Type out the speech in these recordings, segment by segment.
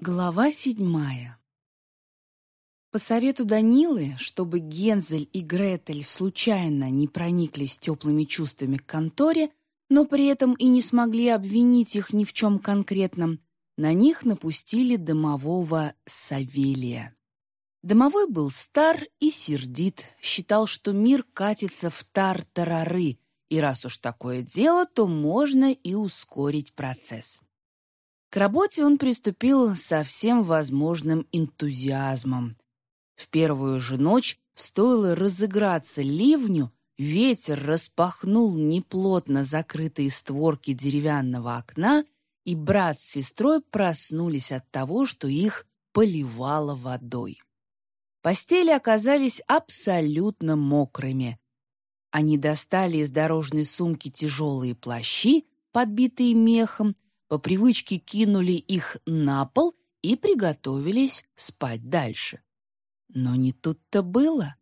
Глава седьмая По совету Данилы, чтобы Гензель и Гретель случайно не прониклись теплыми чувствами к конторе, но при этом и не смогли обвинить их ни в чем конкретном, на них напустили домового Савелия. Домовой был стар и сердит, считал, что мир катится в тар-тарары, и раз уж такое дело, то можно и ускорить процесс. К работе он приступил со всем возможным энтузиазмом. В первую же ночь стоило разыграться ливню, ветер распахнул неплотно закрытые створки деревянного окна, и брат с сестрой проснулись от того, что их поливало водой. Постели оказались абсолютно мокрыми. Они достали из дорожной сумки тяжелые плащи, подбитые мехом, по привычке кинули их на пол и приготовились спать дальше. Но не тут-то было.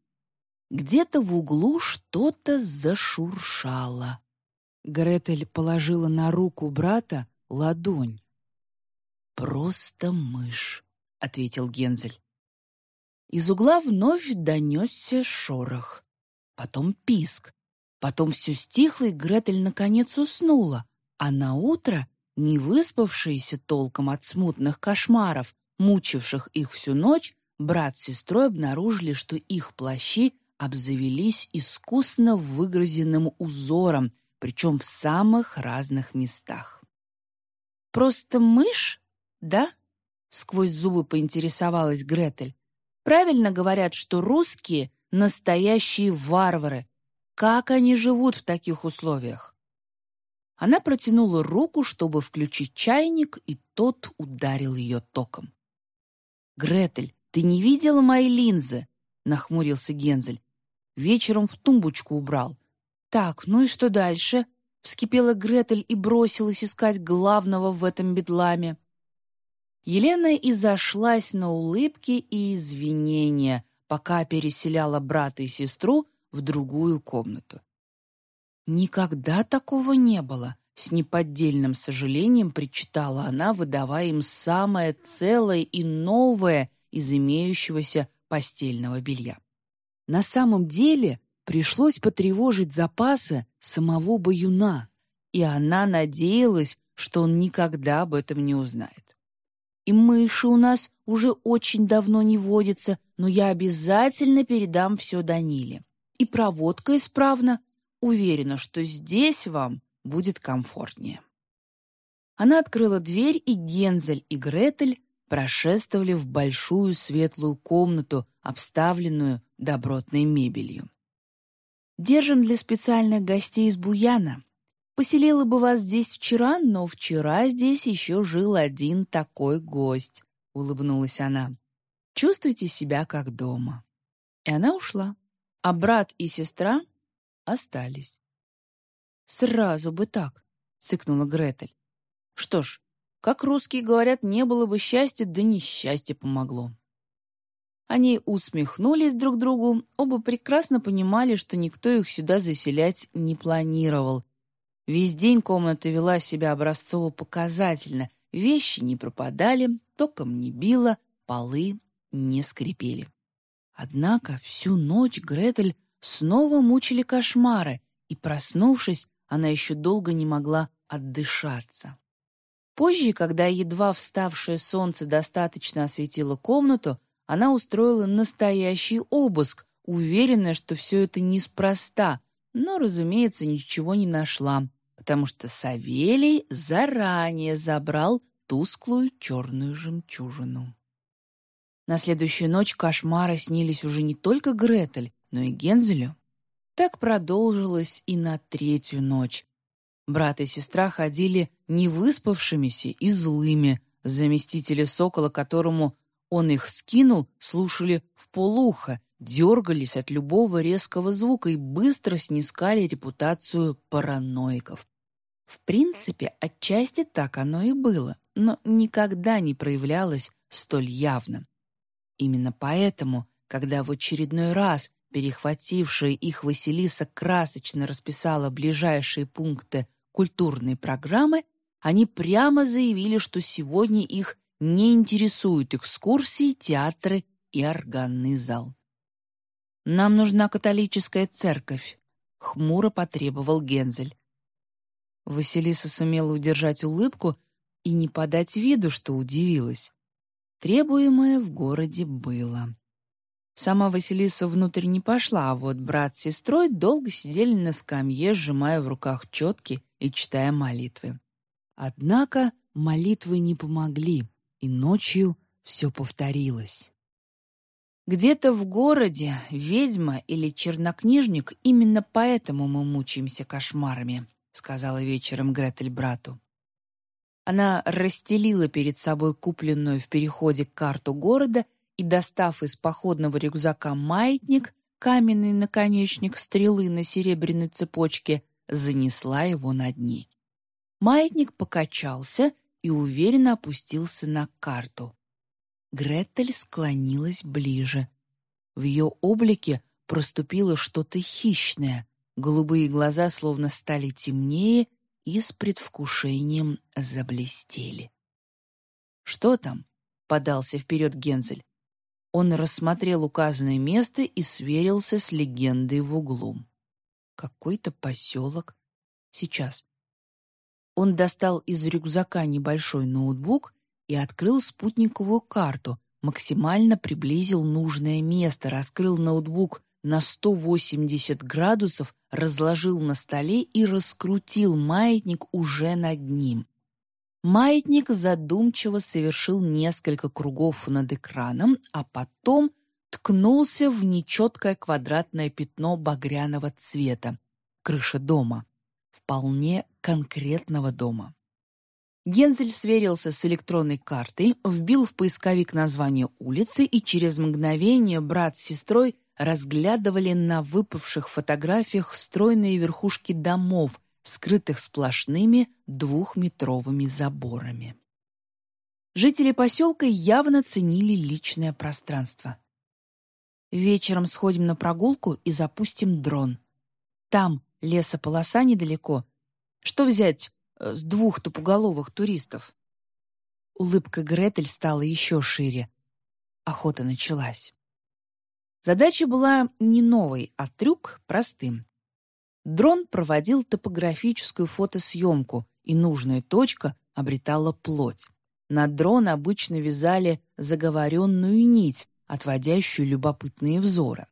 Где-то в углу что-то зашуршало. Гретель положила на руку брата ладонь. «Просто мышь», — ответил Гензель. Из угла вновь донесся шорох. Потом писк. Потом все стихло, и Гретель наконец уснула. А на утро не выспавшиеся толком от смутных кошмаров, мучивших их всю ночь, брат с сестрой обнаружили, что их плащи обзавелись искусно выгрызенным узором, причем в самых разных местах. «Просто мышь, да?» — сквозь зубы поинтересовалась Гретель. «Правильно говорят, что русские — настоящие варвары. Как они живут в таких условиях?» Она протянула руку, чтобы включить чайник, и тот ударил ее током. «Гретель, ты не видела мои линзы?» — нахмурился Гензель. «Вечером в тумбочку убрал». «Так, ну и что дальше?» — вскипела Гретель и бросилась искать главного в этом бедламе. Елена изошлась на улыбки и извинения, пока переселяла брата и сестру в другую комнату. «Никогда такого не было», — с неподдельным сожалением причитала она, выдавая им самое целое и новое из имеющегося постельного белья. На самом деле пришлось потревожить запасы самого баюна, и она надеялась, что он никогда об этом не узнает. И мыши у нас уже очень давно не водятся, но я обязательно передам все Даниле. И проводка исправна, Уверена, что здесь вам будет комфортнее». Она открыла дверь, и Гензель и Гретель прошествовали в большую светлую комнату, обставленную добротной мебелью. «Держим для специальных гостей из Буяна. Поселила бы вас здесь вчера, но вчера здесь еще жил один такой гость», — улыбнулась она. «Чувствуйте себя как дома». И она ушла. А брат и сестра остались. «Сразу бы так», — цыкнула Гретель. «Что ж, как русские говорят, не было бы счастья, да несчастье помогло». Они усмехнулись друг другу, оба прекрасно понимали, что никто их сюда заселять не планировал. Весь день комната вела себя образцово-показательно, вещи не пропадали, током не било, полы не скрипели. Однако всю ночь Гретель снова мучили кошмары, и, проснувшись, она еще долго не могла отдышаться. Позже, когда едва вставшее солнце достаточно осветило комнату, она устроила настоящий обыск, уверенная, что все это неспроста, но, разумеется, ничего не нашла, потому что Савелий заранее забрал тусклую черную жемчужину. На следующую ночь кошмары снились уже не только Гретель, но и Гензелю. Так продолжилось и на третью ночь. Брат и сестра ходили невыспавшимися и злыми. Заместители сокола, которому он их скинул, слушали в полухо, дергались от любого резкого звука и быстро снискали репутацию параноиков. В принципе, отчасти так оно и было, но никогда не проявлялось столь явно. Именно поэтому, когда в очередной раз Перехватившая их Василиса красочно расписала ближайшие пункты культурной программы, они прямо заявили, что сегодня их не интересуют экскурсии, театры и органный зал. «Нам нужна католическая церковь», — хмуро потребовал Гензель. Василиса сумела удержать улыбку и не подать виду, что удивилась. Требуемое в городе было. Сама Василиса внутрь не пошла, а вот брат с сестрой долго сидели на скамье, сжимая в руках четки и читая молитвы. Однако молитвы не помогли, и ночью все повторилось. Где-то в городе ведьма или чернокнижник, именно поэтому мы мучаемся кошмарами, сказала вечером Гретель брату. Она расстелила перед собой купленную в переходе карту города и, достав из походного рюкзака маятник, каменный наконечник стрелы на серебряной цепочке, занесла его на дни. Маятник покачался и уверенно опустился на карту. Гретель склонилась ближе. В ее облике проступило что-то хищное. Голубые глаза словно стали темнее и с предвкушением заблестели. «Что там?» — подался вперед Гензель. Он рассмотрел указанное место и сверился с легендой в углу. «Какой-то поселок. Сейчас». Он достал из рюкзака небольшой ноутбук и открыл спутниковую карту, максимально приблизил нужное место, раскрыл ноутбук на 180 градусов, разложил на столе и раскрутил маятник уже над ним. Маятник задумчиво совершил несколько кругов над экраном, а потом ткнулся в нечеткое квадратное пятно багряного цвета, крыша дома, вполне конкретного дома. Гензель сверился с электронной картой, вбил в поисковик название улицы, и через мгновение брат с сестрой разглядывали на выпавших фотографиях стройные верхушки домов, скрытых сплошными двухметровыми заборами. Жители поселка явно ценили личное пространство. «Вечером сходим на прогулку и запустим дрон. Там лесополоса недалеко. Что взять Э, с двух тупоголовых туристов. Улыбка Гретель стала еще шире. Охота началась. Задача была не новой, а трюк простым. Дрон проводил топографическую фотосъемку, и нужная точка обретала плоть. На дрон обычно вязали заговоренную нить, отводящую любопытные взоры.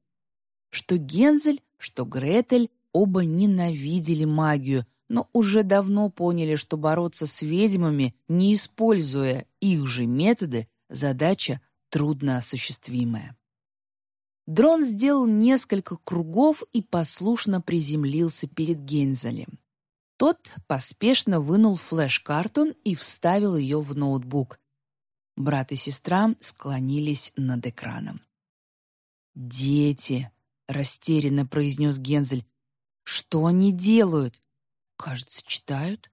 Что Гензель, что Гретель оба ненавидели магию, но уже давно поняли, что бороться с ведьмами, не используя их же методы, задача трудноосуществимая. Дрон сделал несколько кругов и послушно приземлился перед Гензелем. Тот поспешно вынул флеш-карту и вставил ее в ноутбук. Брат и сестра склонились над экраном. «Дети!» — растерянно произнес Гензель. «Что они делают? Кажется, читают.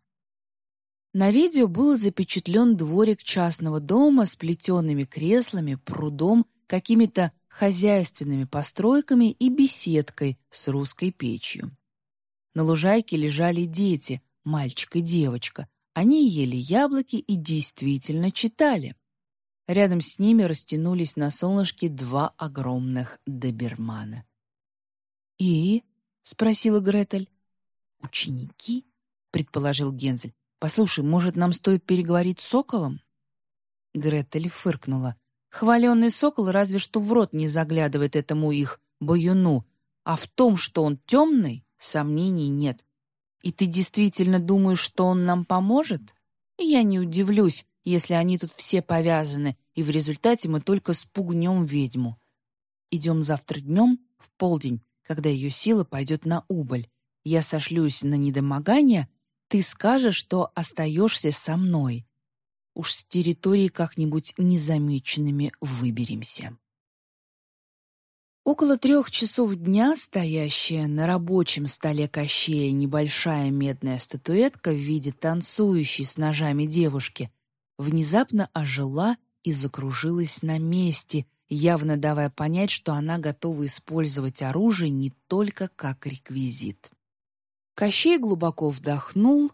На видео был запечатлен дворик частного дома с плетеными креслами, прудом, какими-то хозяйственными постройками и беседкой с русской печью. На лужайке лежали дети, мальчик и девочка. Они ели яблоки и действительно читали. Рядом с ними растянулись на солнышке два огромных добермана. «И?» — спросила Гретель. «Ученики?» — предположил Гензель. «Послушай, может, нам стоит переговорить с соколом?» Гретель фыркнула. «Хваленный сокол разве что в рот не заглядывает этому их баюну, а в том, что он темный, сомнений нет. И ты действительно думаешь, что он нам поможет? Я не удивлюсь, если они тут все повязаны, и в результате мы только спугнем ведьму. Идем завтра днем, в полдень, когда ее сила пойдет на убыль, я сошлюсь на недомогание, ты скажешь, что остаешься со мной. Уж с территории как-нибудь незамеченными выберемся. Около трех часов дня стоящая на рабочем столе Кощея небольшая медная статуэтка в виде танцующей с ножами девушки внезапно ожила и закружилась на месте, явно давая понять, что она готова использовать оружие не только как реквизит. Кощей глубоко вдохнул,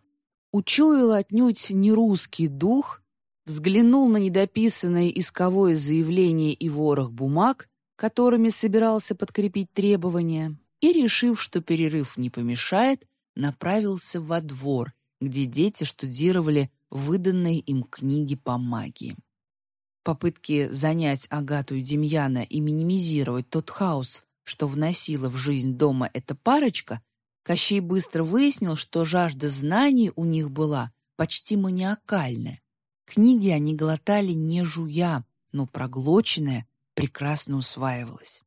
учуял отнюдь не русский дух, взглянул на недописанное исковое заявление и ворох бумаг, которыми собирался подкрепить требования, и, решив, что перерыв не помешает, направился во двор, где дети штудировали выданные им книги по магии. Попытки занять Агату и Демьяна и минимизировать тот хаос, что вносила в жизнь дома эта парочка, Кощей быстро выяснил, что жажда знаний у них была почти маниакальная. Книги они глотали не жуя, но проглоченное прекрасно усваивалось.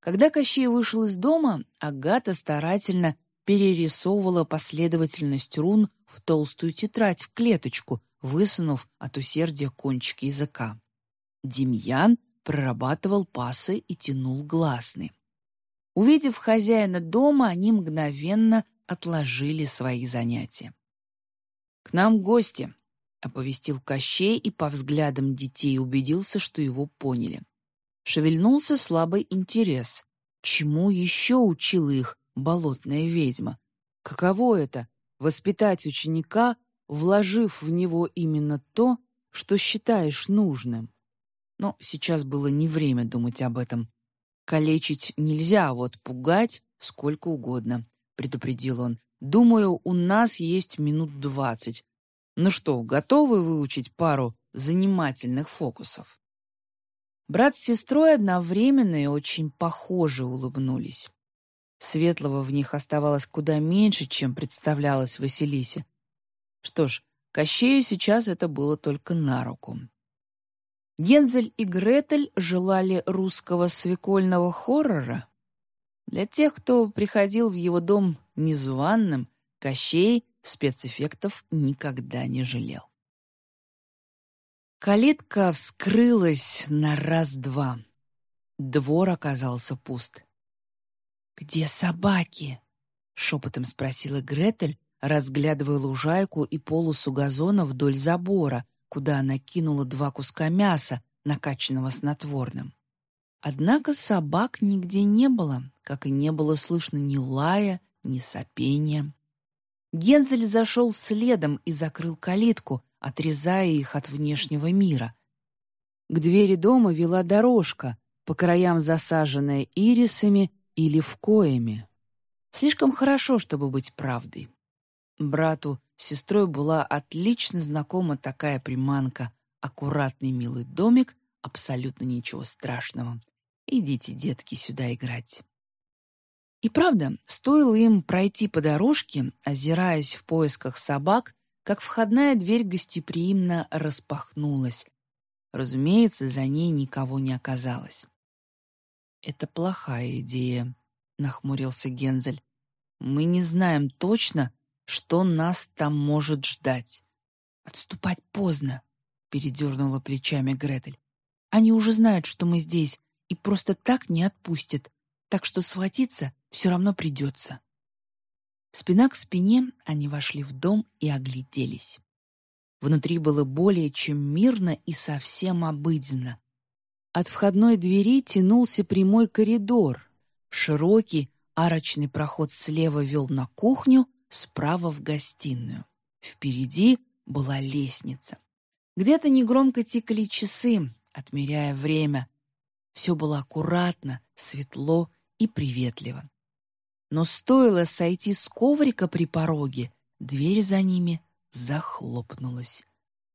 Когда Кощей вышел из дома, Агата старательно перерисовывала последовательность рун в толстую тетрадь в клеточку, высунув от усердия кончик языка. Демьян прорабатывал пасы и тянул гласный. Увидев хозяина дома, они мгновенно отложили свои занятия. «К нам гости», — оповестил Кощей и по взглядам детей убедился, что его поняли. Шевельнулся слабый интерес. Чему еще учила их болотная ведьма? Каково это — воспитать ученика, вложив в него именно то, что считаешь нужным? Но сейчас было не время думать об этом. «Калечить нельзя, а вот пугать сколько угодно», — предупредил он. «Думаю, у нас есть минут двадцать. Ну что, готовы выучить пару занимательных фокусов?» Брат с сестрой одновременно и очень похоже улыбнулись. Светлого в них оставалось куда меньше, чем представлялось Василисе. Что ж, Кощею сейчас это было только на руку. Гензель и Гретель желали русского свекольного хоррора. Для тех, кто приходил в его дом незваным, Кощей спецэффектов никогда не жалел. Калитка вскрылась на раз-два. Двор оказался пуст. «Где собаки?» — шепотом спросила Гретель, разглядывая лужайку и полосу газона вдоль забора, куда она кинула два куска мяса, накачанного снотворным. Однако собак нигде не было, как и не было слышно ни лая, ни сопения. Гензель зашел следом и закрыл калитку, отрезая их от внешнего мира. К двери дома вела дорожка, по краям засаженная ирисами и левкоями. Слишком хорошо, чтобы быть правдой. Брату сестрой была отлично знакома такая приманка. Аккуратный милый домик, абсолютно ничего страшного. Идите, детки, сюда играть. И правда, стоило им пройти по дорожке, озираясь в поисках собак, как входная дверь гостеприимно распахнулась. Разумеется, за ней никого не оказалось. «Это плохая идея», — нахмурился Гензель. «Мы не знаем точно, что нас там может ждать. «Отступать поздно», — передернула плечами Гретель. «Они уже знают, что мы здесь, и просто так не отпустят, так что схватиться все равно придется». Спина к спине они вошли в дом и огляделись. Внутри было более чем мирно и совсем обыденно. От входной двери тянулся прямой коридор. Широкий арочный проход слева вел на кухню, справа в гостиную. Впереди была лестница. Где-то негромко тикали часы, отмеряя время. Все было аккуратно, светло и приветливо. Но стоило сойти с коврика при пороге, дверь за ними захлопнулась.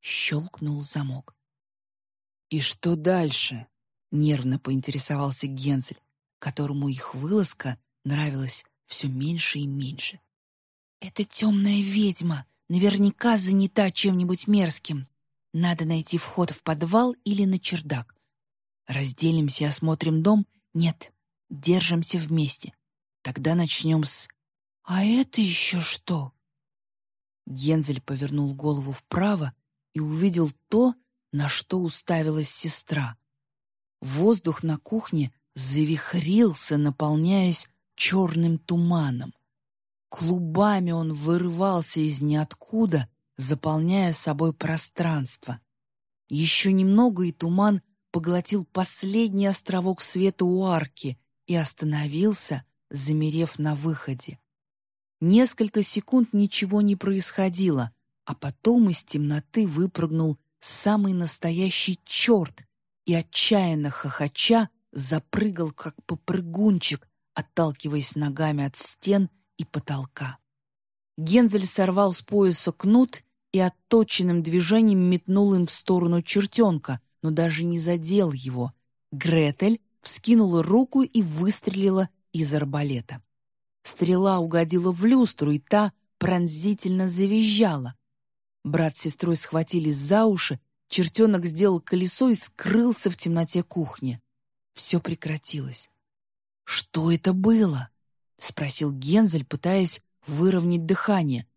Щелкнул замок. «И что дальше?» — нервно поинтересовался Гензель, которому их вылазка нравилась все меньше и меньше. «Это темная ведьма, наверняка занята чем-нибудь мерзким. Надо найти вход в подвал или на чердак. Разделимся осмотрим дом? Нет, держимся вместе. Тогда начнем с... А это еще что?» Гензель повернул голову вправо и увидел то, на что уставилась сестра. Воздух на кухне завихрился, наполняясь черным туманом. Клубами он вырывался из ниоткуда, заполняя собой пространство. Еще немного, и туман поглотил последний островок света у арки и остановился, замерев на выходе. Несколько секунд ничего не происходило, а потом из темноты выпрыгнул самый настоящий черт и, отчаянно хохоча, запрыгал, как попрыгунчик, отталкиваясь ногами от стен и потолка. Гензель сорвал с пояса кнут и отточенным движением метнул им в сторону чертенка, но даже не задел его. Гретель вскинула руку и выстрелила из арбалета. Стрела угодила в люстру, и та пронзительно завизжала. Брат с сестрой схватились за уши, чертенок сделал колесо и скрылся в темноте кухни. Все прекратилось. «Что это было?» — спросил Гензель, пытаясь выровнять дыхание.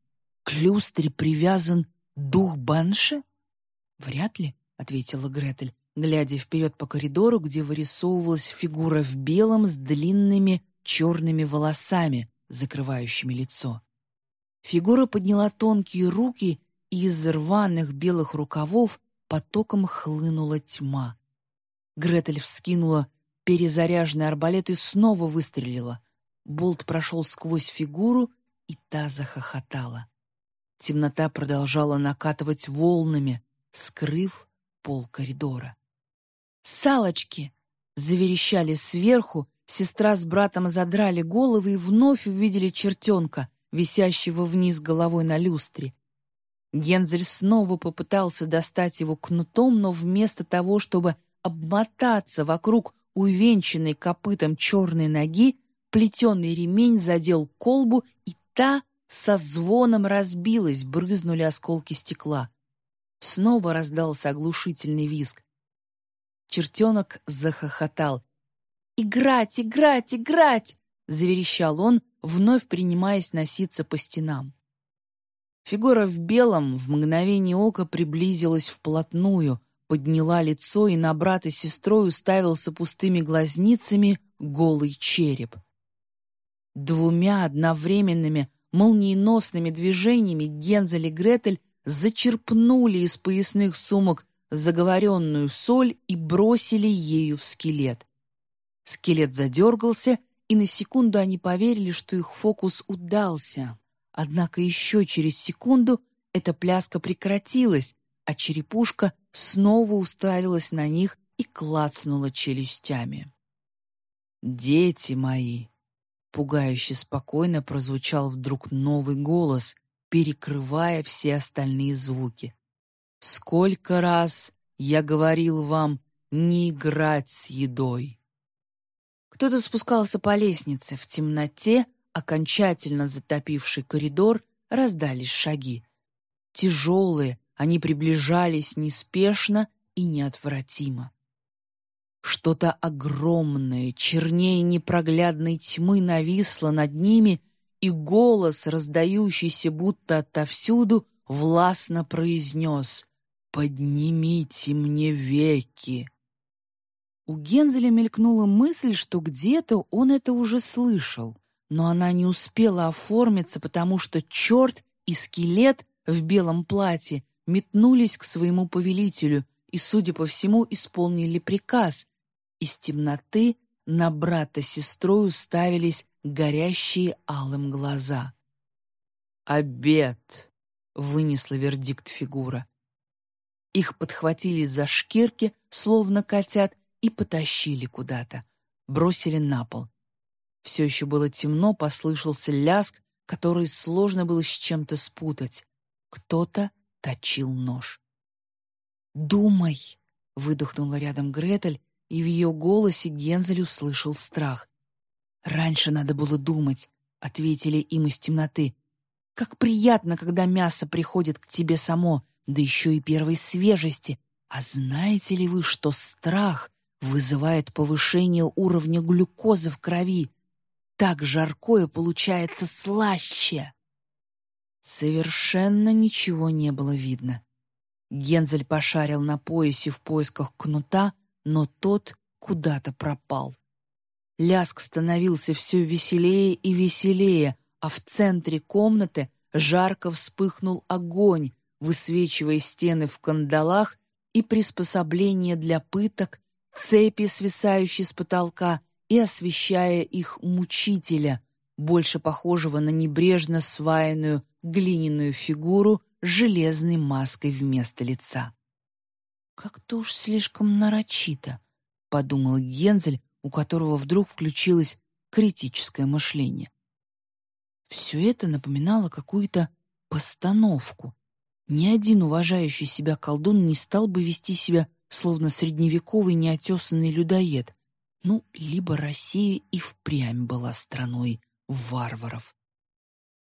«К люстре привязан дух Банши?» «Вряд ли», — ответила Гретель, глядя вперед по коридору, где вырисовывалась фигура в белом с длинными черными волосами, закрывающими лицо. Фигура подняла тонкие руки, и из рваных белых рукавов потоком хлынула тьма. Гретель вскинула перезаряженный арбалет и снова выстрелила. Болт прошел сквозь фигуру, и та захохотала. Темнота продолжала накатывать волнами, скрыв пол коридора. «Салочки!» — заверещали сверху, сестра с братом задрали головы и вновь увидели чертенка, висящего вниз головой на люстре. Гензель снова попытался достать его кнутом, но вместо того, чтобы обмотаться вокруг увенчанной копытом черной ноги, плетеный ремень задел колбу, и та со звоном разбилась, брызнули осколки стекла. Снова раздался оглушительный визг. Чертенок захохотал. «Играть, играть, играть!» — заверещал он, вновь принимаясь носиться по стенам. Фигура в белом в мгновение ока приблизилась вплотную, подняла лицо и на брата с сестрой уставился пустыми глазницами голый череп. Двумя одновременными молниеносными движениями Гензель и Гретель зачерпнули из поясных сумок заговоренную соль и бросили ею в скелет. Скелет задергался, и на секунду они поверили, что их фокус удался. Однако еще через секунду эта пляска прекратилась, а черепушка снова уставилась на них и клацнула челюстями. «Дети мои!» Пугающе спокойно прозвучал вдруг новый голос, перекрывая все остальные звуки. «Сколько раз я говорил вам не играть с едой!» Кто-то спускался по лестнице. В темноте, окончательно затопивший коридор, раздались шаги. Тяжелые, они приближались неспешно и неотвратимо. Что-то огромное, чернее непроглядной тьмы нависло над ними, и голос, раздающийся будто отовсюду, властно произнес «Поднимите мне веки!» У Гензеля мелькнула мысль, что где-то он это уже слышал, но она не успела оформиться, потому что черт и скелет в белом платье метнулись к своему повелителю и, судя по всему, исполнили приказ, из темноты на брата с сестрой уставились горящие алым глаза. «Обед!» — вынесла вердикт фигура. Их подхватили за шкирки, словно котят, и потащили куда-то. Бросили на пол. Все еще было темно, послышался ляск, который сложно было с чем-то спутать. Кто-то точил нож. «Думай!» — выдохнула рядом Гретель и в ее голосе Гензель услышал страх. «Раньше надо было думать», — ответили им из темноты. «Как приятно, когда мясо приходит к тебе само, да еще и первой свежести. А знаете ли вы, что страх вызывает повышение уровня глюкозы в крови? Так жаркое получается слаще!» Совершенно ничего не было видно. Гензель пошарил на поясе в поисках кнута, но тот куда-то пропал. Ляск становился все веселее и веселее, а в центре комнаты жарко вспыхнул огонь, высвечивая стены в кандалах и приспособления для пыток, цепи, свисающие с потолка, и освещая их мучителя, больше похожего на небрежно сваянную глиняную фигуру с железной маской вместо лица. «Как-то уж слишком нарочито», — подумал Гензель, у которого вдруг включилось критическое мышление. Все это напоминало какую-то постановку. Ни один уважающий себя колдун не стал бы вести себя словно средневековый неотесанный людоед. Ну, либо Россия и впрямь была страной варваров.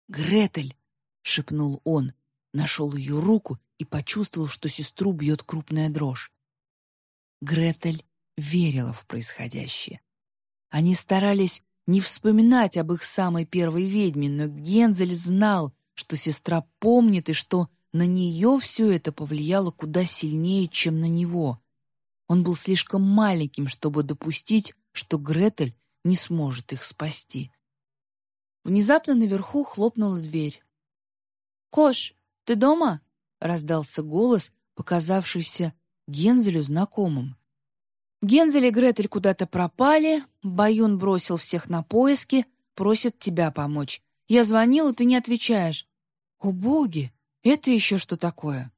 «Гретель!» — шепнул он, нашел ее руку и почувствовал, что сестру бьет крупная дрожь. Гретель верила в происходящее. Они старались не вспоминать об их самой первой ведьме, но Гензель знал, что сестра помнит и что на нее все это повлияло куда сильнее, чем на него. Он был слишком маленьким, чтобы допустить, что Гретель не сможет их спасти. Внезапно наверху хлопнула дверь. «Кош, ты дома?» — раздался голос, показавшийся Гензелю знакомым. Гензель и Гретель куда-то пропали, Баюн бросил всех на поиски, просит тебя помочь. Я звонил, и ты не отвечаешь. О, боги! Это еще что такое?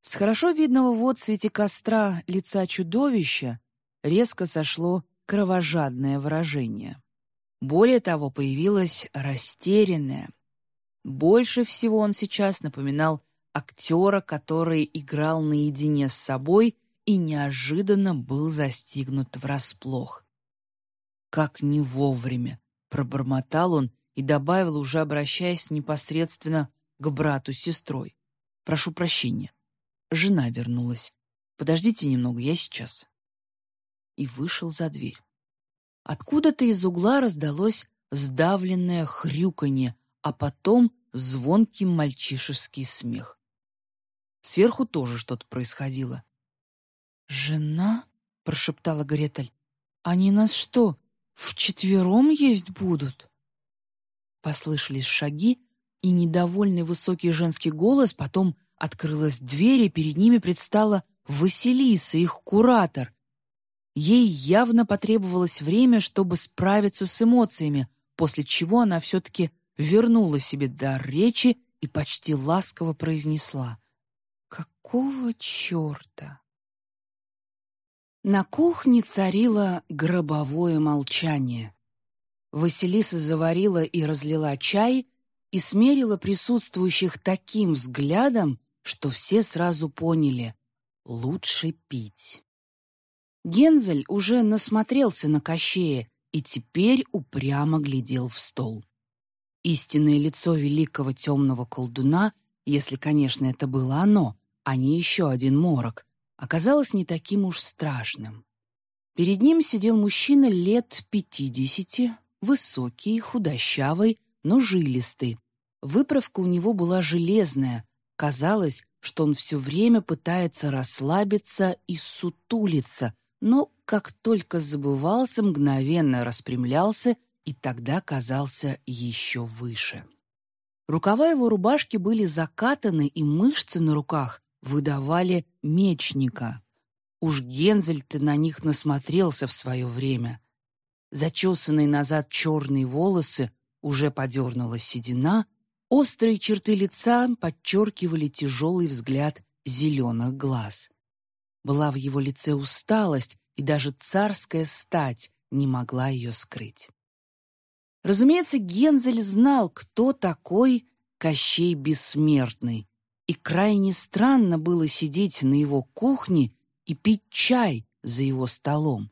С хорошо видного в отсвете костра лица чудовища резко сошло кровожадное выражение. Более того, появилось растерянное. Больше всего он сейчас напоминал актера, который играл наедине с собой и неожиданно был застигнут врасплох. «Как не вовремя!» — пробормотал он и добавил, уже обращаясь непосредственно к брату с сестрой. «Прошу прощения. Жена вернулась. Подождите немного, я сейчас». И вышел за дверь. Откуда-то из угла раздалось сдавленное хрюканье, а потом звонкий мальчишеский смех. Сверху тоже что-то происходило. «Жена?» — прошептала Гретель. «Они нас что, вчетвером есть будут?» Послышались шаги, и недовольный высокий женский голос, потом открылась дверь, и перед ними предстала Василиса, их куратор. Ей явно потребовалось время, чтобы справиться с эмоциями, после чего она все-таки вернула себе дар речи и почти ласково произнесла. «Какого черта?» На кухне царило гробовое молчание. Василиса заварила и разлила чай и смерила присутствующих таким взглядом, что все сразу поняли — лучше пить. Гензель уже насмотрелся на Кощея и теперь упрямо глядел в стол. Истинное лицо великого темного колдуна, если, конечно, это было оно, а не еще один морок, оказалось не таким уж страшным. Перед ним сидел мужчина лет пятидесяти, высокий, худощавый, но жилистый. Выправка у него была железная. Казалось, что он все время пытается расслабиться и сутулиться, но как только забывался, мгновенно распрямлялся и тогда казался еще выше. Рукава его рубашки были закатаны, и мышцы на руках выдавали мечника. Уж Гензель-то на них насмотрелся в свое время. Зачесанные назад черные волосы уже подернула седина, острые черты лица подчеркивали тяжелый взгляд зеленых глаз. Была в его лице усталость, и даже царская стать не могла ее скрыть. Разумеется, Гензель знал, кто такой Кощей Бессмертный, и крайне странно было сидеть на его кухне и пить чай за его столом.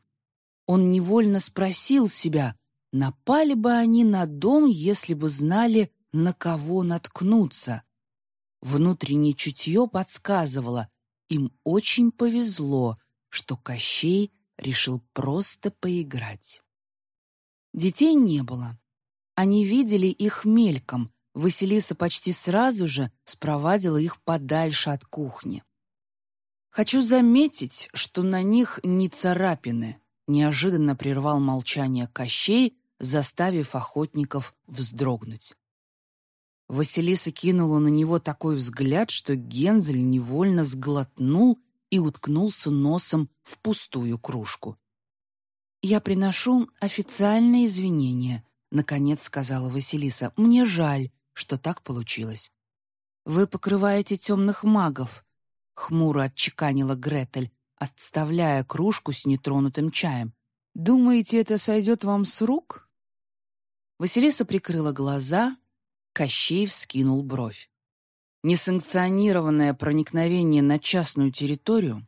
Он невольно спросил себя, напали бы они на дом, если бы знали, на кого наткнуться. Внутреннее чутье подсказывало, им очень повезло, что Кощей решил просто поиграть. Детей не было. Они видели их мельком, Василиса почти сразу же спровадила их подальше от кухни. «Хочу заметить, что на них не царапины», — неожиданно прервал молчание Кощей, заставив охотников вздрогнуть. Василиса кинула на него такой взгляд, что Гензель невольно сглотнул и уткнулся носом в пустую кружку. «Я приношу официальные извинения», — наконец сказала Василиса. «Мне жаль, что так получилось. Вы покрываете темных магов. хмуро отчеканила Гретель, отставляя кружку с нетронутым чаем. «Думаете, это сойдет вам с рук?» Василиса прикрыла глаза, Кощей вскинул бровь. Несанкционированное проникновение на частную территорию,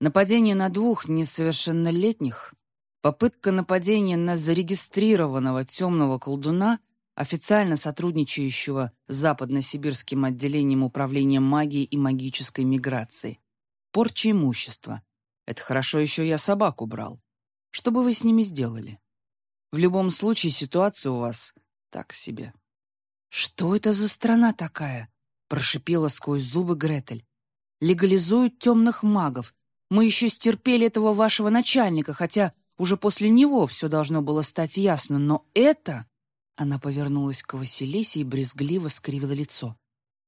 нападение на двух несовершеннолетних, попытка нападения на зарегистрированного темного колдуна, официально сотрудничающего с западно-сибирским отделением управления магией и магической миграцией, порча имущества. Это хорошо еще я собаку брал. Что бы вы с ними сделали? В любом случае ситуация у вас так себе. «Что это за страна такая?» — прошипела сквозь зубы Гретель. «Легализуют темных магов. Мы еще стерпели этого вашего начальника, хотя уже после него все должно было стать ясно. Но это...» Она повернулась к Василисе и брезгливо скривила лицо.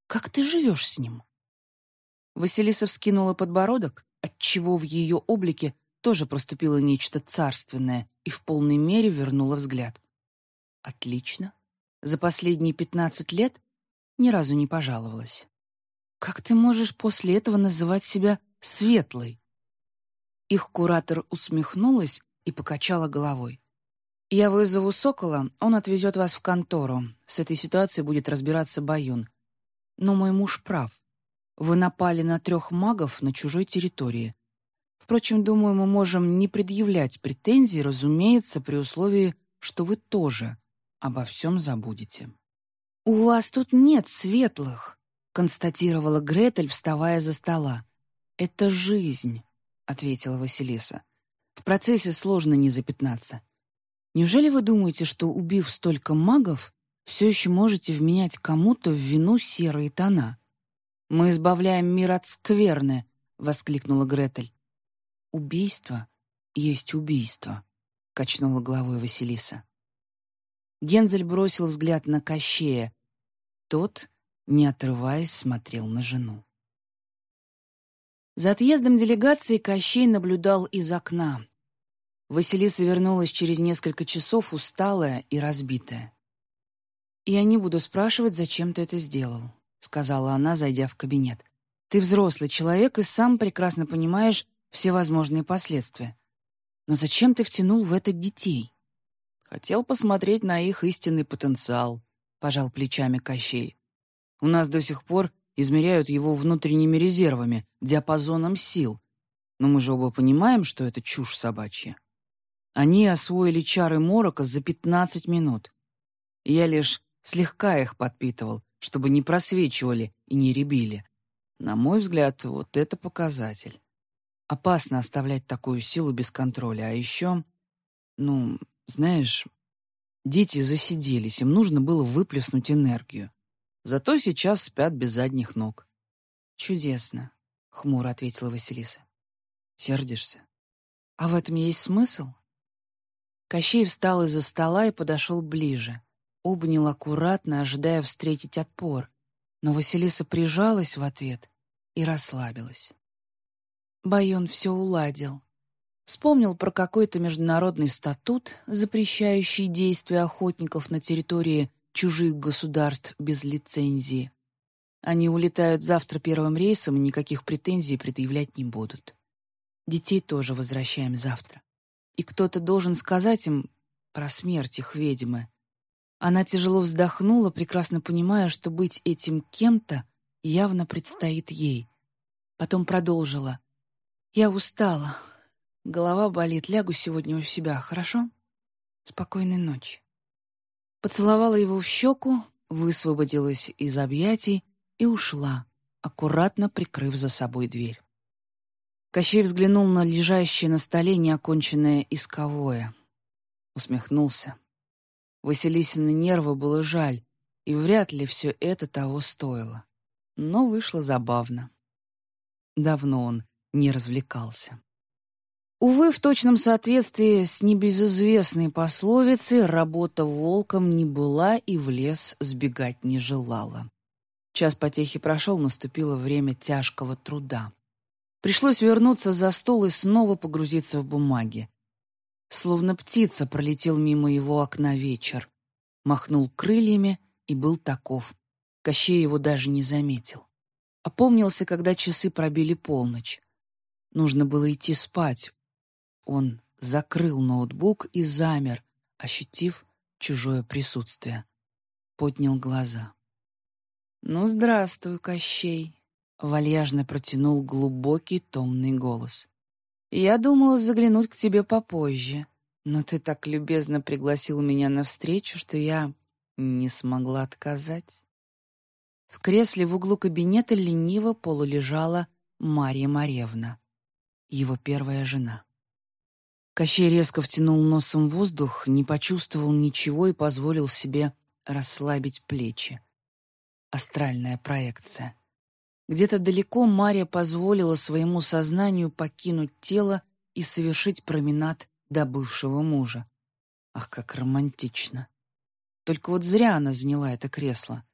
«Как ты живешь с ним?» Василиса вскинула подбородок, отчего в ее облике тоже проступило нечто царственное и в полной мере вернула взгляд. «Отлично. За последние пятнадцать лет ни разу не пожаловалась. Как ты можешь после этого называть себя светлой? Их куратор усмехнулась и покачала головой. «Я вызову Сокола, он отвезет вас в контору. С этой ситуацией будет разбираться Баюн. Но мой муж прав. Вы напали на трех магов на чужой территории. Впрочем, думаю, мы можем не предъявлять претензий, разумеется, при условии, что вы тоже обо всем забудете. «У вас тут нет светлых», — констатировала Гретель, вставая за стола. «Это жизнь», — ответила Василиса. «В процессе сложно не запятнаться. Неужели вы думаете, что, убив столько магов, все еще можете вменять кому-то в вину серые тона?» «Мы избавляем мир от скверны», — воскликнула Гретель. «Убийство есть убийство», — качнула головой Василиса. Гензель бросил взгляд на Кощея. Тот, не отрываясь, смотрел на жену. За отъездом делегации Кощей наблюдал из окна. Василиса вернулась через несколько часов, усталая и разбитая. «Я не буду спрашивать, зачем ты это сделал», — сказала она, зайдя в кабинет. «Ты взрослый человек и сам прекрасно понимаешь все возможные последствия. Но зачем ты втянул в это детей?» Хотел посмотреть на их истинный потенциал, пожал плечами Кощей. У нас до сих пор измеряют его внутренними резервами, диапазоном сил. Но мы же оба понимаем, что это чушь собачья. Они освоили чары Морока за пятнадцать минут. Я лишь слегка их подпитывал, чтобы не просвечивали и не ребили. На мой взгляд, вот это показатель. Опасно оставлять такую силу без контроля, а еще... Ну, знаешь, дети засиделись, им нужно было выплеснуть энергию. Зато сейчас спят без задних ног. «Чудесно», — хмуро ответила Василиса. «Сердишься? А в этом есть смысл?» Кощей встал из-за стола и подошел ближе. Обнял аккуратно, ожидая встретить отпор. Но Василиса прижалась в ответ и расслабилась. Байон все уладил. Вспомнил про какой-то международный статут, запрещающий действия охотников на территории чужих государств без лицензии. Они улетают завтра первым рейсом и никаких претензий предъявлять не будут. Детей тоже возвращаем завтра. И кто-то должен сказать им про смерть их ведьмы. Она тяжело вздохнула, прекрасно понимая, что быть этим кем-то явно предстоит ей. Потом продолжила. «Я устала. Голова болит, лягу сегодня у себя, хорошо? Спокойной ночи. Поцеловала его в щеку, высвободилась из объятий и ушла, аккуратно прикрыв за собой дверь. Кощей взглянул на лежащее на столе неоконченное исковое. Усмехнулся. Василисины нервы было жаль, и вряд ли все это того стоило. Но вышло забавно. Давно он не развлекался. Увы, в точном соответствии с небезызвестной пословицей, работа волком не была и в лес сбегать не желала. Час потехи прошел, наступило время тяжкого труда. Пришлось вернуться за стол и снова погрузиться в бумаги. Словно птица пролетел мимо его окна вечер. Махнул крыльями и был таков. Кощей его даже не заметил. Опомнился, когда часы пробили полночь. Нужно было идти спать. Он закрыл ноутбук и замер, ощутив чужое присутствие. Поднял глаза. «Ну, здравствуй, Кощей!» — вальяжно протянул глубокий томный голос. «Я думала заглянуть к тебе попозже, но ты так любезно пригласил меня на встречу, что я не смогла отказать». В кресле в углу кабинета лениво полулежала Марья Маревна, его первая жена. Кощей резко втянул носом воздух, не почувствовал ничего и позволил себе расслабить плечи. Астральная проекция. Где-то далеко Мария позволила своему сознанию покинуть тело и совершить променад до бывшего мужа. Ах, как романтично. Только вот зря она заняла это кресло.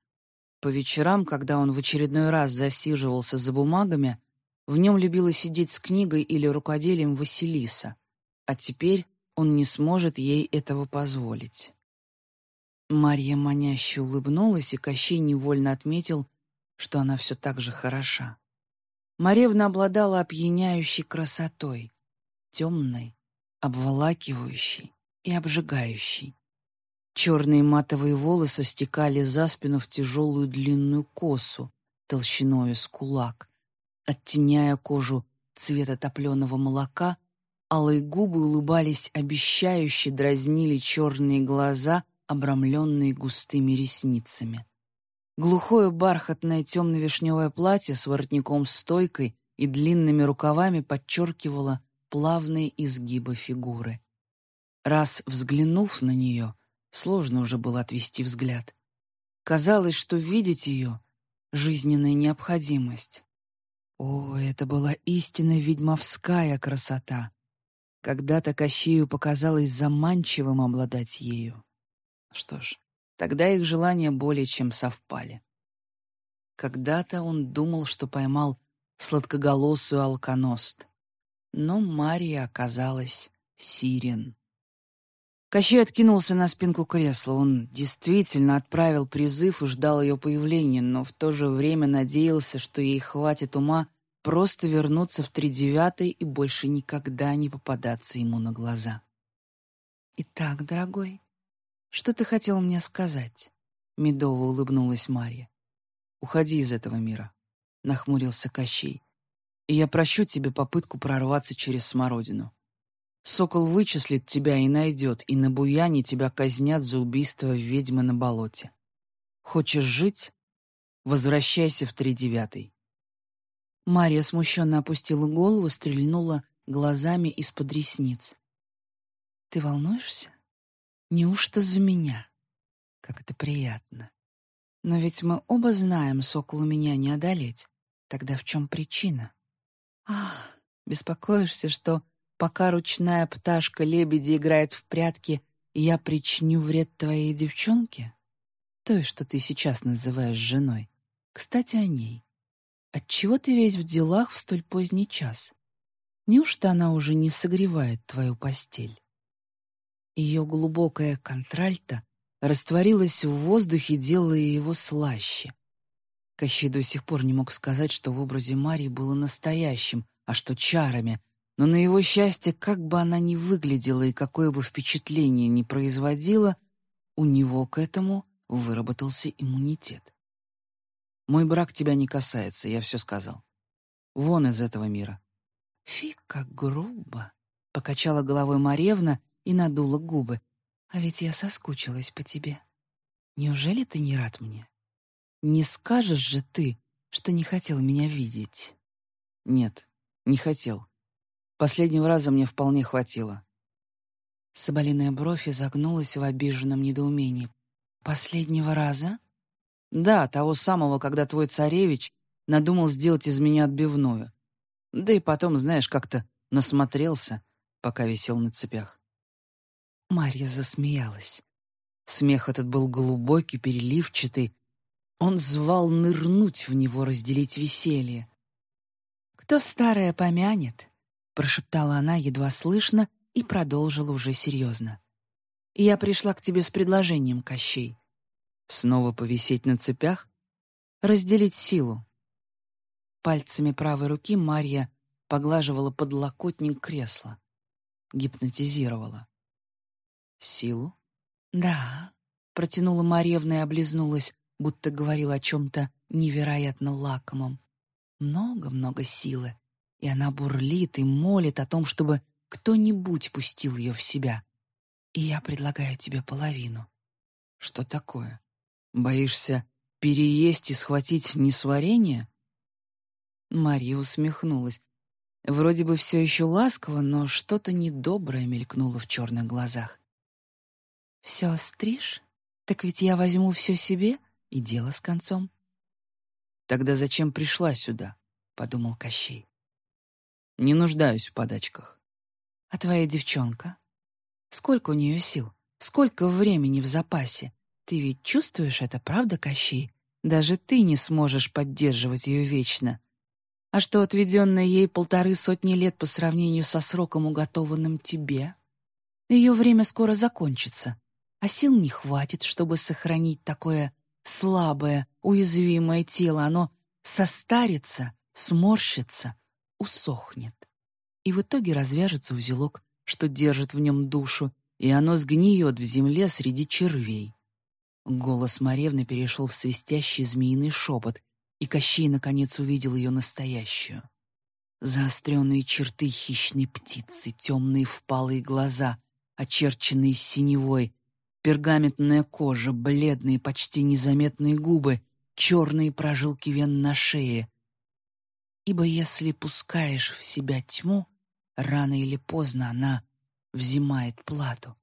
По вечерам, когда он в очередной раз засиживался за бумагами, в нем любила сидеть с книгой или рукоделием Василиса а теперь он не сможет ей этого позволить. Марья маняще улыбнулась, и Кощей невольно отметил, что она все так же хороша. Маревна обладала опьяняющей красотой, темной, обволакивающей и обжигающей. Черные матовые волосы стекали за спину в тяжелую длинную косу, толщиной с кулак, оттеняя кожу цвета топленого молока Алые губы улыбались обещающе, дразнили черные глаза, обрамленные густыми ресницами. Глухое бархатное темно-вишневое платье с воротником-стойкой и длинными рукавами подчеркивало плавные изгибы фигуры. Раз взглянув на нее, сложно уже было отвести взгляд. Казалось, что видеть ее — жизненная необходимость. О, это была истинно ведьмовская красота, когда-то Кощею показалось заманчивым обладать ею. Что ж, тогда их желания более чем совпали. Когда-то он думал, что поймал сладкоголосую алконост, но Мария оказалась Сирен. Кощей откинулся на спинку кресла. Он действительно отправил призыв и ждал ее появления, но в то же время надеялся, что ей хватит ума Просто вернуться в тридевятый и больше никогда не попадаться ему на глаза. «Итак, дорогой, что ты хотел мне сказать?» Медово улыбнулась Марья. «Уходи из этого мира», — нахмурился Кощей. «И я прощу тебе попытку прорваться через смородину. Сокол вычислит тебя и найдет, и на буяне тебя казнят за убийство ведьмы на болоте. Хочешь жить? Возвращайся в тридевятый. Мария смущенно опустила голову, стрельнула глазами из-под ресниц. «Ты волнуешься? Неужто за меня? Как это приятно. Но ведь мы оба знаем, соколу меня не одолеть. Тогда в чем причина? Ах, беспокоишься, что пока ручная пташка лебеди играет в прятки, я причиню вред твоей девчонке? Той, что ты сейчас называешь женой. Кстати, о ней. Отчего ты весь в делах в столь поздний час? Неужто она уже не согревает твою постель? Ее глубокая контральта растворилась в воздухе, делая его слаще. Кощей до сих пор не мог сказать, что в образе Марии было настоящим, а что чарами, но на его счастье, как бы она ни выглядела и какое бы впечатление ни производила, у него к этому выработался иммунитет. Мой брак тебя не касается, я все сказал. Вон из этого мира». «Фи, как грубо!» — покачала головой Маревна и надула губы. «А ведь я соскучилась по тебе. Неужели ты не рад мне? Не скажешь же ты, что не хотел меня видеть?» «Нет, не хотел. Последнего раза мне вполне хватило». Соболиная бровь изогнулась в обиженном недоумении. «Последнего раза?» Да, того самого, когда твой царевич надумал сделать из меня отбивную. Да и потом, знаешь, как-то насмотрелся, пока висел на цепях. Марья засмеялась. Смех этот был глубокий, переливчатый. Он звал нырнуть в него, разделить веселье. «Кто старое помянет?» — прошептала она едва слышно и продолжила уже серьезно. «Я пришла к тебе с предложением, Кощей. Снова повисеть на цепях? Разделить силу. Пальцами правой руки Марья поглаживала подлокотник кресла. Гипнотизировала. «Силу?» «Да», — протянула Марьевна и облизнулась, будто говорила о чем-то невероятно лакомом. «Много-много силы, и она бурлит и молит о том, чтобы кто-нибудь пустил ее в себя. И я предлагаю тебе половину». «Что такое? Боишься переесть и схватить несварение?» Марья усмехнулась. Вроде бы все еще ласково, но что-то недоброе мелькнуло в черных глазах. «Все остришь? Так ведь я возьму все себе, и дело с концом». «Тогда зачем пришла сюда?» — подумал Кощей. «Не нуждаюсь в подачках». «А твоя девчонка? Сколько у нее сил? Сколько времени в запасе? Ты ведь чувствуешь это, правда, Кощей? Даже ты не сможешь поддерживать ее вечно. А что отведенное ей полторы сотни лет по сравнению со сроком, уготованным тебе? Ее время скоро закончится, а сил не хватит, чтобы сохранить такое слабое, уязвимое тело. Оно состарится, сморщится, усохнет. И в итоге развяжется узелок, что держит в нем душу, и оно сгниет в земле среди червей. Голос Маревны перешел в свистящий змеиный шепот, и Кощей наконец увидел ее настоящую. Заостренные черты хищной птицы, темные впалые глаза, очерченные синевой, пергаментная кожа, бледные, почти незаметные губы, черные прожилки вен на шее. Ибо если пускаешь в себя тьму, рано или поздно она взимает плату.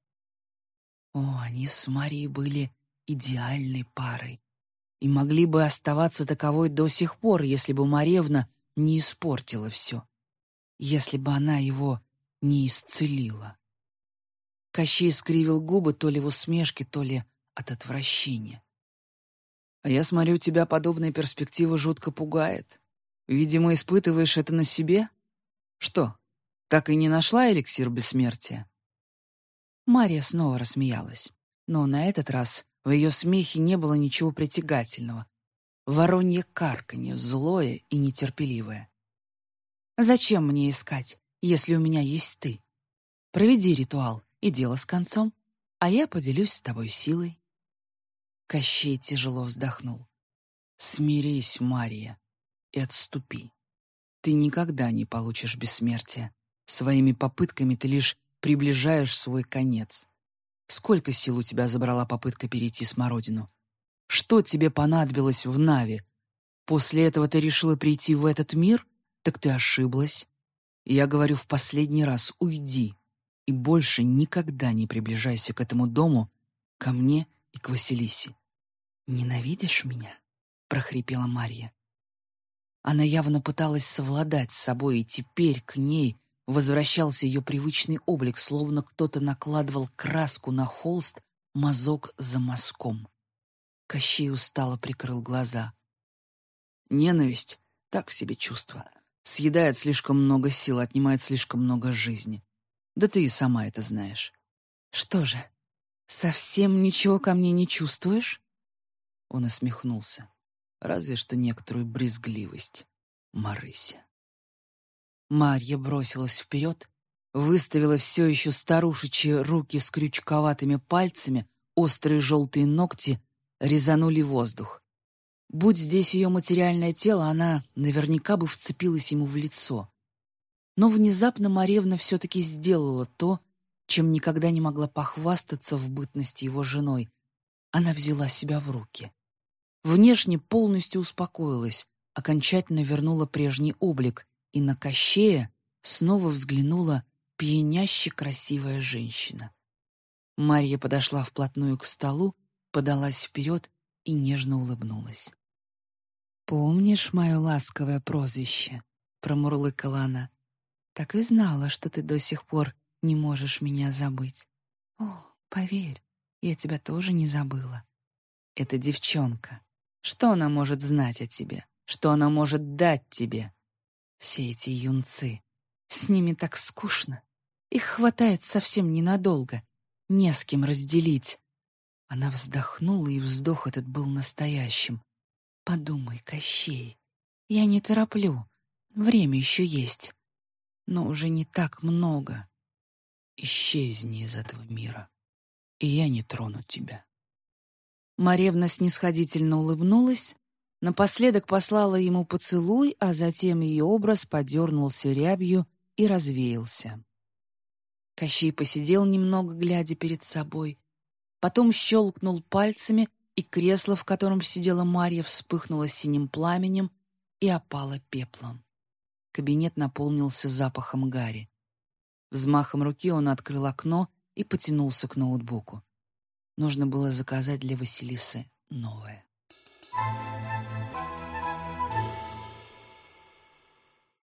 О, они с Марией были идеальной парой и могли бы оставаться таковой до сих пор, если бы Маревна не испортила все, если бы она его не исцелила. Кощей скривил губы то ли в усмешке, то ли от отвращения. «А я смотрю, тебя подобная перспектива жутко пугает. Видимо, испытываешь это на себе? Что, так и не нашла эликсир бессмертия?» Мария снова рассмеялась, но на этот раз в ее смехе не было ничего притягательного. Воронье карканье, злое и нетерпеливое. «Зачем мне искать, если у меня есть ты? Проведи ритуал, и дело с концом, а я поделюсь с тобой силой». Кощей тяжело вздохнул. «Смирись, Мария, и отступи. Ты никогда не получишь бессмертия. Своими попытками ты лишь приближаешь свой конец. Сколько сил у тебя забрала попытка перейти Смородину? Что тебе понадобилось в Наве? После этого ты решила прийти в этот мир? Так ты ошиблась. Я говорю в последний раз, уйди и больше никогда не приближайся к этому дому, ко мне и к Василисе. «Ненавидишь меня?» — прохрипела Марья. Она явно пыталась совладать с собой, и теперь к ней возвращался ее привычный облик, словно кто-то накладывал краску на холст мазок за мазком. Кощей устало прикрыл глаза. Ненависть — так себе чувство. Съедает слишком много сил, отнимает слишком много жизни. Да ты и сама это знаешь. Что же, совсем ничего ко мне не чувствуешь? Он усмехнулся. Разве что некоторую брезгливость. Марыся. Марья бросилась вперед, выставила все еще старушечьи руки с крючковатыми пальцами, острые желтые ногти резанули воздух. Будь здесь ее материальное тело, она наверняка бы вцепилась ему в лицо. Но внезапно Маревна все-таки сделала то, чем никогда не могла похвастаться в бытности его женой. Она взяла себя в руки. Внешне полностью успокоилась, окончательно вернула прежний облик, и на Кощея снова взглянула пьяняще красивая женщина. Марья подошла вплотную к столу, подалась вперед и нежно улыбнулась. «Помнишь мое ласковое прозвище?» — промурлыкала она. «Так и знала, что ты до сих пор не можешь меня забыть. О, поверь, я тебя тоже не забыла. Это девчонка. Что она может знать о тебе? Что она может дать тебе? Все эти юнцы. С ними так скучно. Их хватает совсем ненадолго. Не с кем разделить. Она вздохнула, и вздох этот был настоящим. Подумай, Кощей, Я не тороплю. Время еще есть. Но уже не так много. Исчезни из этого мира, и я не трону тебя. Маревна снисходительно улыбнулась, напоследок послала ему поцелуй, а затем ее образ подернулся рябью и развеялся. Кощей посидел немного, глядя перед собой, потом щелкнул пальцами, и кресло, в котором сидела Марья, вспыхнуло синим пламенем и опало пеплом. Кабинет наполнился запахом гари. Взмахом руки он открыл окно и потянулся к ноутбуку. Нужно было заказать для Василисы новое. Thank you.